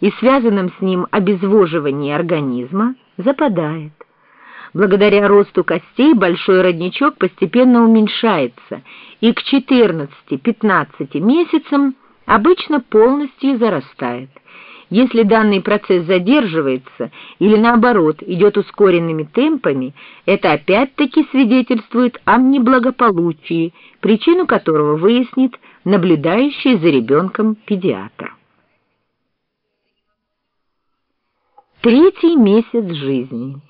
и связанном с ним обезвоживании организма западает. Благодаря росту костей большой родничок постепенно уменьшается и к 14-15 месяцам обычно полностью зарастает. Если данный процесс задерживается или наоборот идет ускоренными темпами, это опять-таки свидетельствует о неблагополучии, причину которого выяснит наблюдающий за ребенком педиатр. Третий месяц жизни.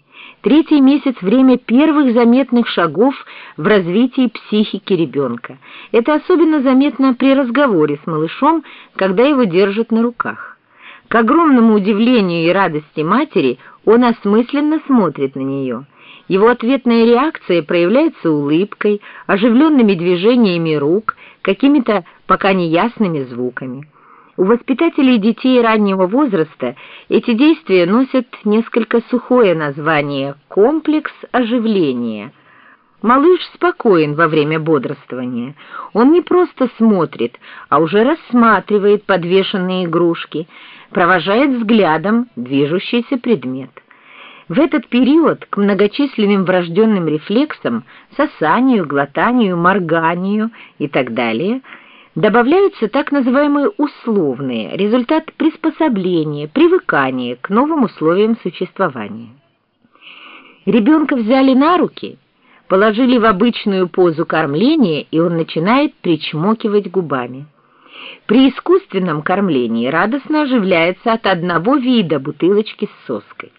Третий месяц – время первых заметных шагов в развитии психики ребенка. Это особенно заметно при разговоре с малышом, когда его держат на руках. К огромному удивлению и радости матери он осмысленно смотрит на нее. Его ответная реакция проявляется улыбкой, оживленными движениями рук, какими-то пока неясными звуками. У воспитателей детей раннего возраста эти действия носят несколько сухое название «комплекс оживления». Малыш спокоен во время бодрствования. Он не просто смотрит, а уже рассматривает подвешенные игрушки – провожает взглядом движущийся предмет. В этот период к многочисленным врожденным рефлексам, сосанию, глотанию, морганию и так далее, добавляются так называемые условные, результат приспособления, привыкания к новым условиям существования. Ребенка взяли на руки, положили в обычную позу кормления, и он начинает причмокивать губами. При искусственном кормлении радостно оживляется от одного вида бутылочки с соской.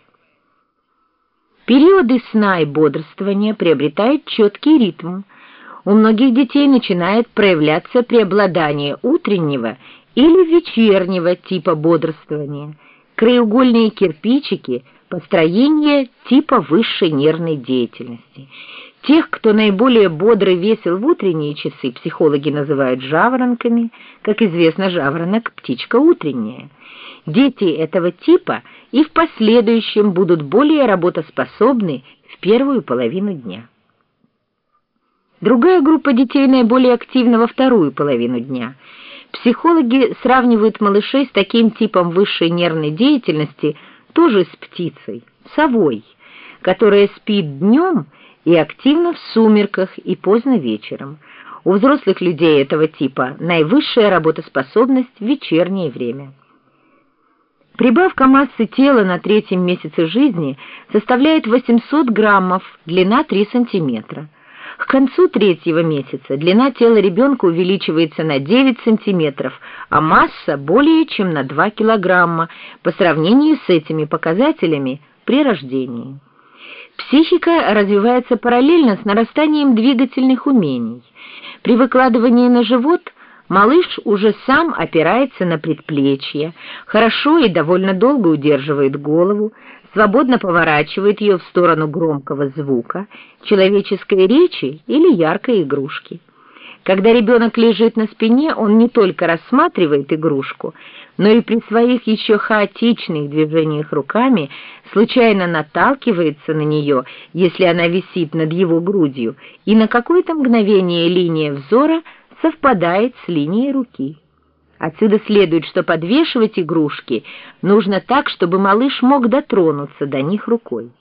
Периоды сна и бодрствования приобретают четкий ритм. У многих детей начинает проявляться преобладание утреннего или вечернего типа бодрствования, краеугольные кирпичики, построение типа высшей нервной деятельности – Тех, кто наиболее бодро весел в утренние часы, психологи называют жаворонками. Как известно, жаворонок – птичка утренняя. Дети этого типа и в последующем будут более работоспособны в первую половину дня. Другая группа детей наиболее активна во вторую половину дня. Психологи сравнивают малышей с таким типом высшей нервной деятельности тоже с птицей, совой, которая спит днем и активно в сумерках и поздно вечером. У взрослых людей этого типа наивысшая работоспособность в вечернее время. Прибавка массы тела на третьем месяце жизни составляет 800 граммов, длина 3 сантиметра. К концу третьего месяца длина тела ребенка увеличивается на 9 сантиметров, а масса более чем на 2 килограмма по сравнению с этими показателями при рождении. Психика развивается параллельно с нарастанием двигательных умений. При выкладывании на живот малыш уже сам опирается на предплечье, хорошо и довольно долго удерживает голову, свободно поворачивает ее в сторону громкого звука, человеческой речи или яркой игрушки. Когда ребенок лежит на спине, он не только рассматривает игрушку, но и при своих еще хаотичных движениях руками случайно наталкивается на нее, если она висит над его грудью, и на какое-то мгновение линия взора совпадает с линией руки. Отсюда следует, что подвешивать игрушки нужно так, чтобы малыш мог дотронуться до них рукой.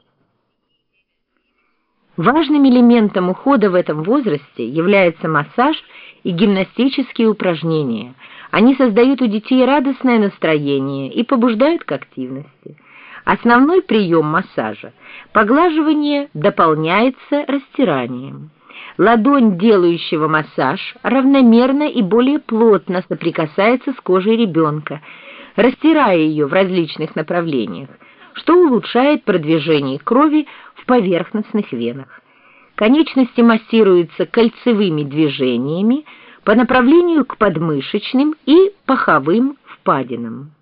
Важным элементом ухода в этом возрасте является массаж и гимнастические упражнения. Они создают у детей радостное настроение и побуждают к активности. Основной прием массажа – поглаживание дополняется растиранием. Ладонь делающего массаж равномерно и более плотно соприкасается с кожей ребенка, растирая ее в различных направлениях, что улучшает продвижение крови поверхностных венах. Конечности массируются кольцевыми движениями по направлению к подмышечным и паховым впадинам.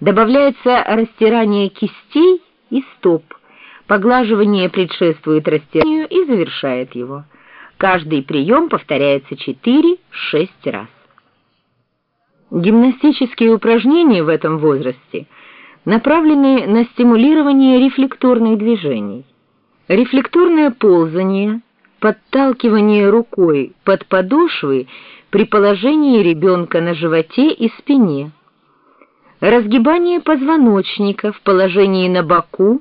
Добавляется растирание кистей и стоп. Поглаживание предшествует растиранию и завершает его. Каждый прием повторяется 4-6 раз. Гимнастические упражнения в этом возрасте – направлены на стимулирование рефлекторных движений. Рефлекторное ползание, подталкивание рукой под подошвы при положении ребенка на животе и спине, Разгибание позвоночника в положении на боку